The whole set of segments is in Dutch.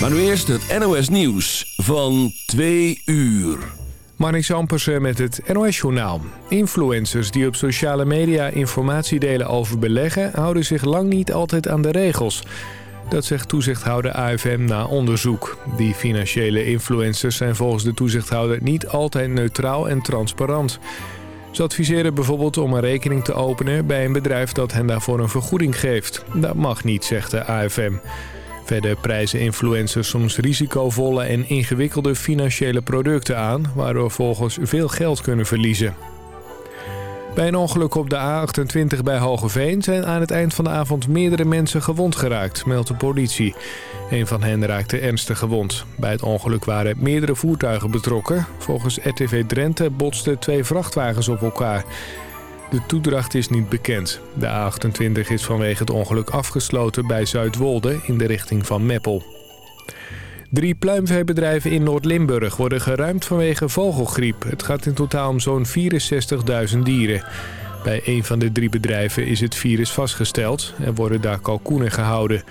Maar nu eerst het NOS Nieuws van 2 uur. Marnix Ampersen met het NOS-journaal. Influencers die op sociale media informatie delen over beleggen... houden zich lang niet altijd aan de regels. Dat zegt toezichthouder AFM na onderzoek. Die financiële influencers zijn volgens de toezichthouder niet altijd neutraal en transparant. Ze adviseren bijvoorbeeld om een rekening te openen bij een bedrijf dat hen daarvoor een vergoeding geeft. Dat mag niet, zegt de AFM. Verder prijzen influencers soms risicovolle en ingewikkelde financiële producten aan... waardoor volgens veel geld kunnen verliezen. Bij een ongeluk op de A28 bij Hogeveen zijn aan het eind van de avond meerdere mensen gewond geraakt, meldt de politie. Een van hen raakte ernstig gewond. Bij het ongeluk waren meerdere voertuigen betrokken. Volgens RTV Drenthe botsten twee vrachtwagens op elkaar. De toedracht is niet bekend. De A28 is vanwege het ongeluk afgesloten bij Zuidwolde in de richting van Meppel. Drie pluimveebedrijven in Noord-Limburg worden geruimd vanwege vogelgriep. Het gaat in totaal om zo'n 64.000 dieren. Bij een van de drie bedrijven is het virus vastgesteld en worden daar kalkoenen gehouden.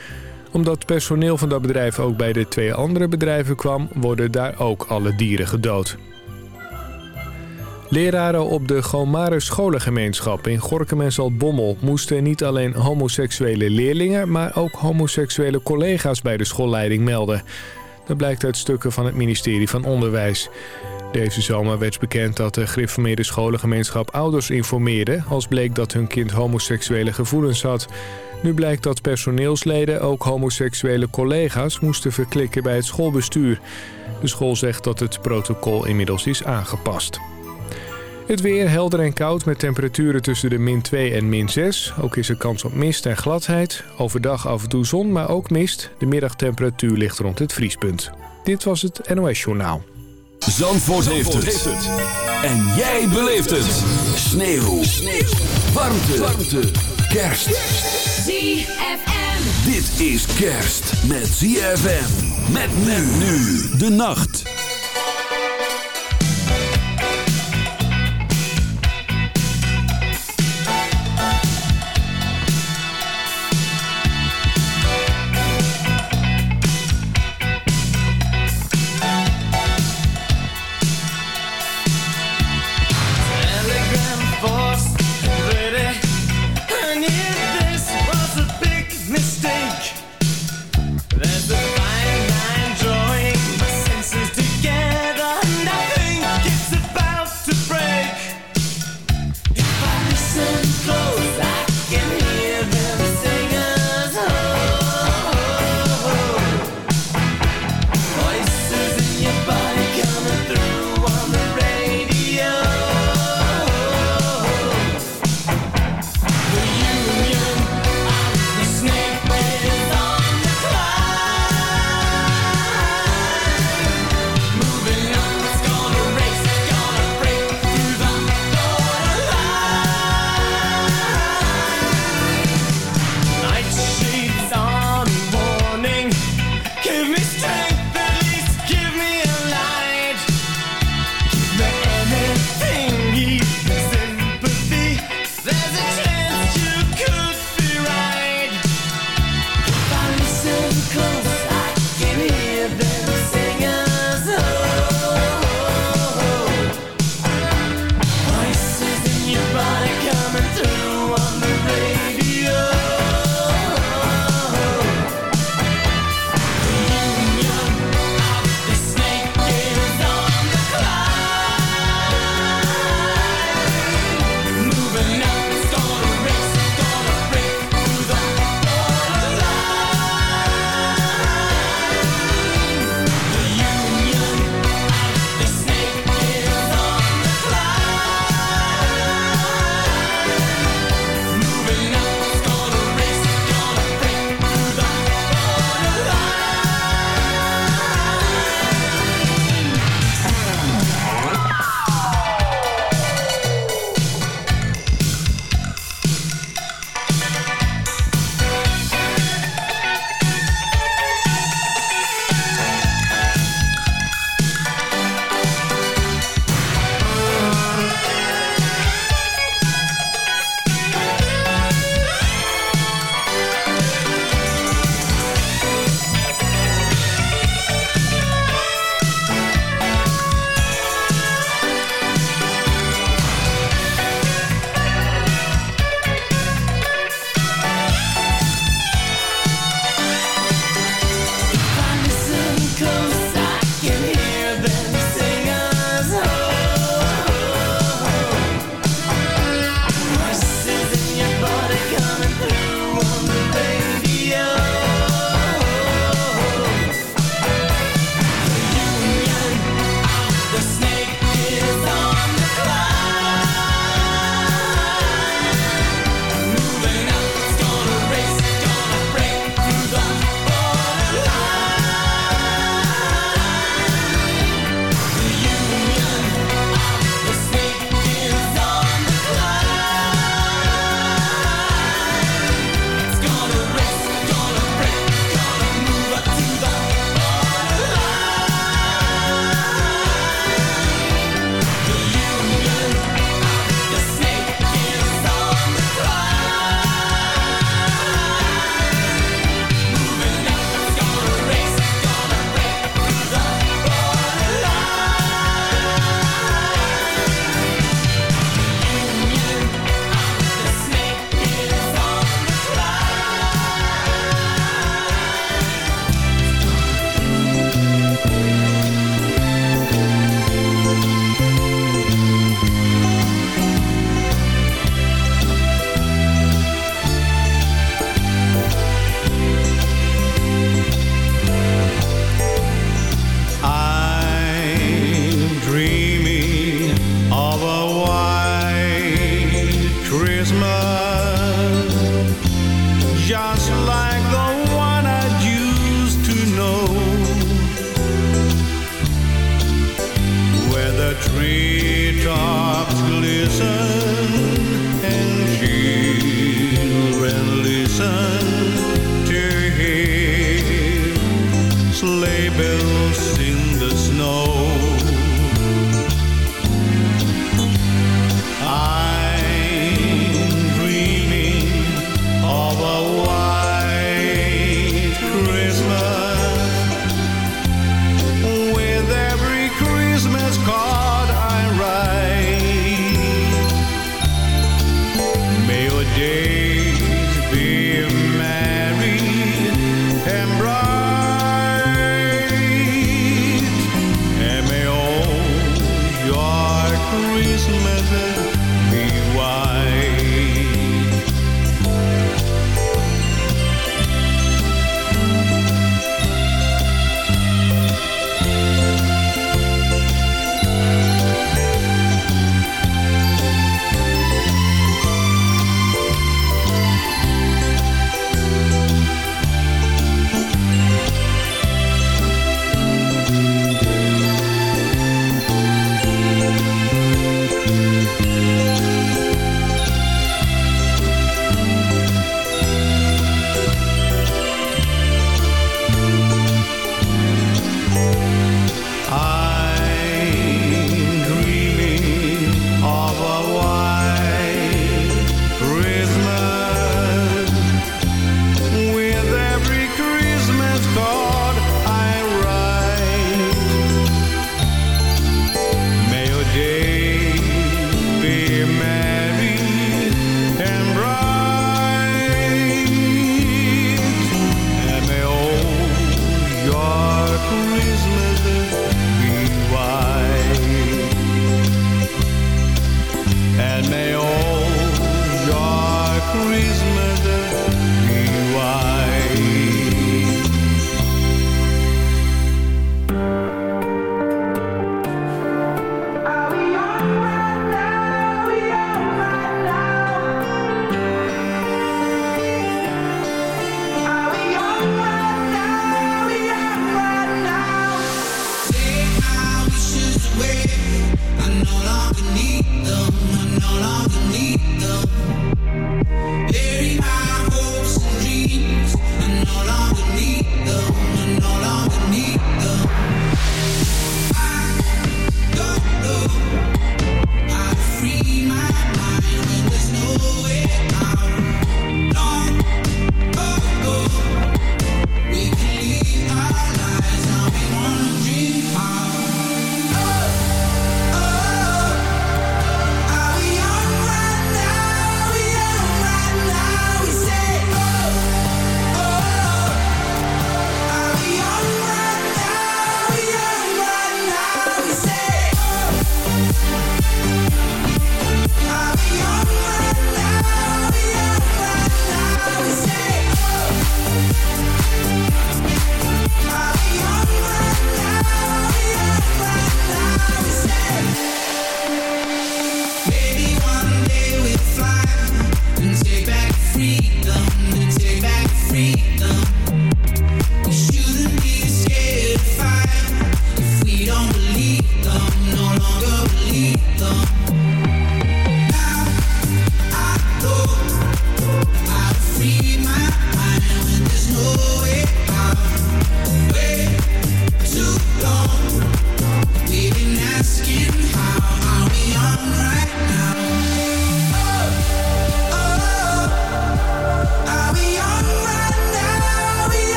Omdat personeel van dat bedrijf ook bij de twee andere bedrijven kwam, worden daar ook alle dieren gedood. Leraren op de Gomarus scholengemeenschap in Gorkum en moesten niet alleen homoseksuele leerlingen... maar ook homoseksuele collega's bij de schoolleiding melden. Dat blijkt uit stukken van het ministerie van Onderwijs. Deze zomer werd bekend dat de gereformeerde scholengemeenschap ouders informeerde... als bleek dat hun kind homoseksuele gevoelens had. Nu blijkt dat personeelsleden ook homoseksuele collega's moesten verklikken bij het schoolbestuur. De school zegt dat het protocol inmiddels is aangepast. Het weer helder en koud met temperaturen tussen de min 2 en min 6. Ook is er kans op mist en gladheid. Overdag af en toe zon, maar ook mist. De middagtemperatuur ligt rond het vriespunt. Dit was het NOS Journaal. Zandvoort, heeft, het. En jij beleeft het. Sneeuw. Sneeuw. Warmte. Warmte. Kerst. ZFM. Dit is kerst met ZFM. Met men nu de nacht.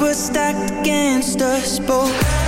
were stacked against us both.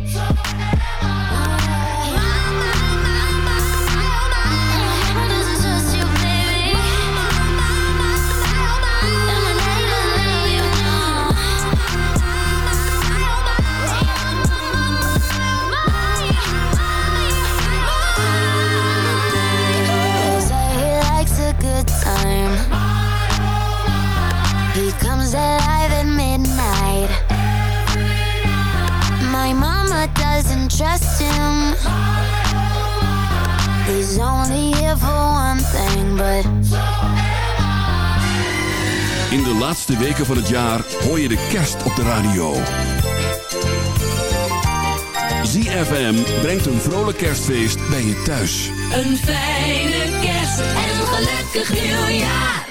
Trust him. He's only here for one thing, but In de laatste weken van het jaar hoor je de kerst op de radio. ZFM brengt een vrolijk kerstfeest bij je thuis. Een fijne kerst en een gelukkig nieuwjaar.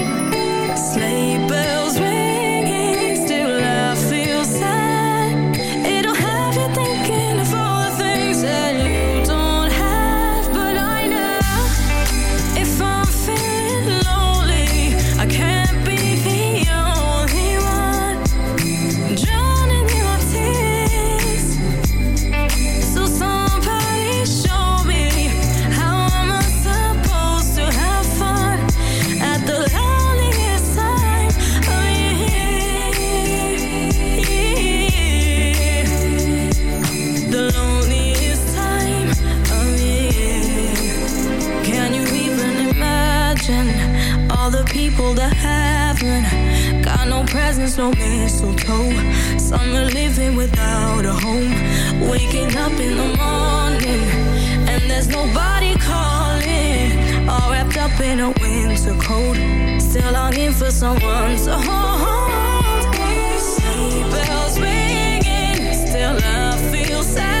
there's no mistletoe. Some are living without a home. Waking up in the morning, and there's nobody calling. All wrapped up in a winter coat. Still longing for someone to hold. Bells ringing, still I feel sad.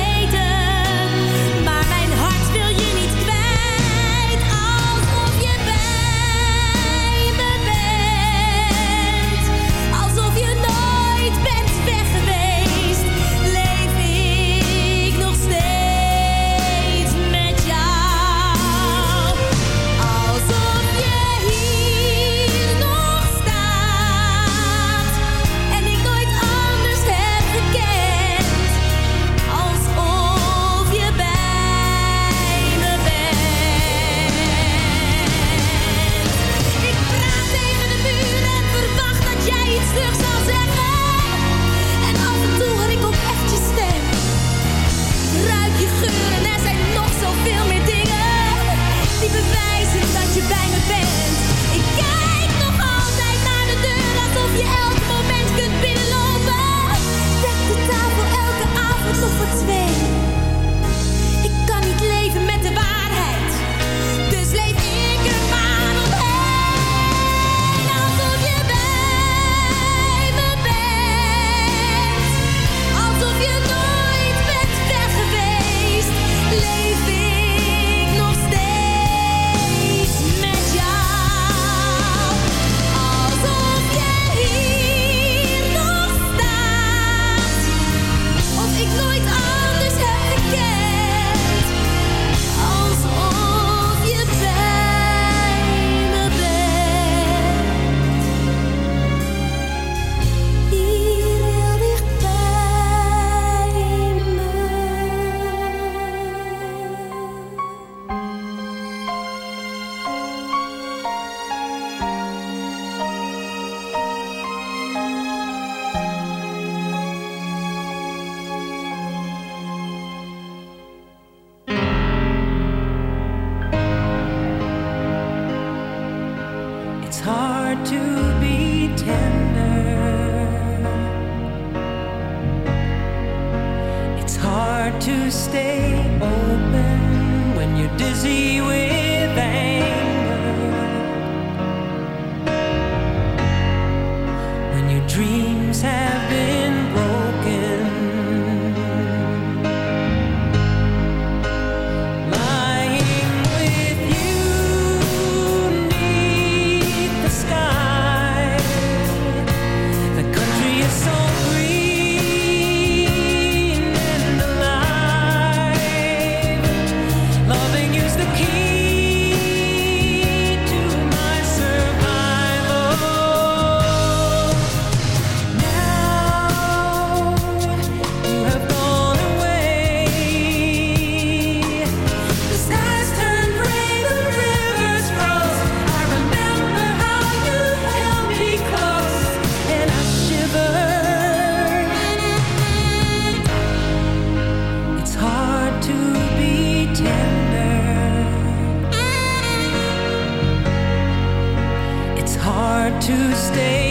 to stay.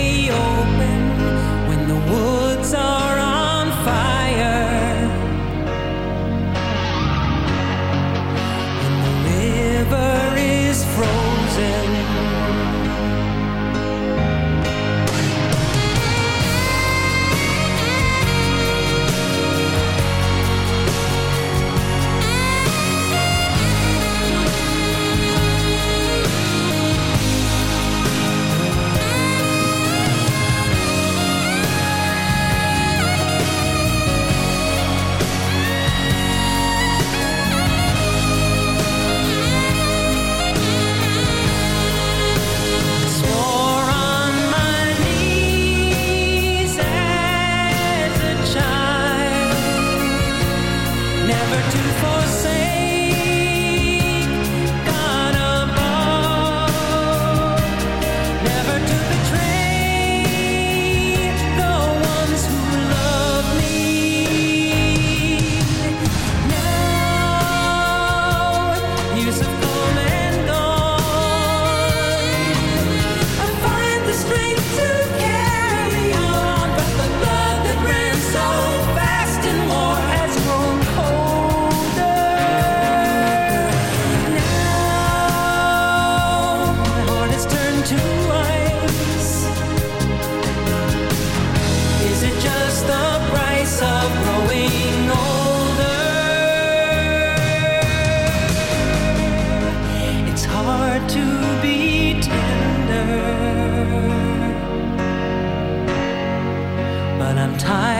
time.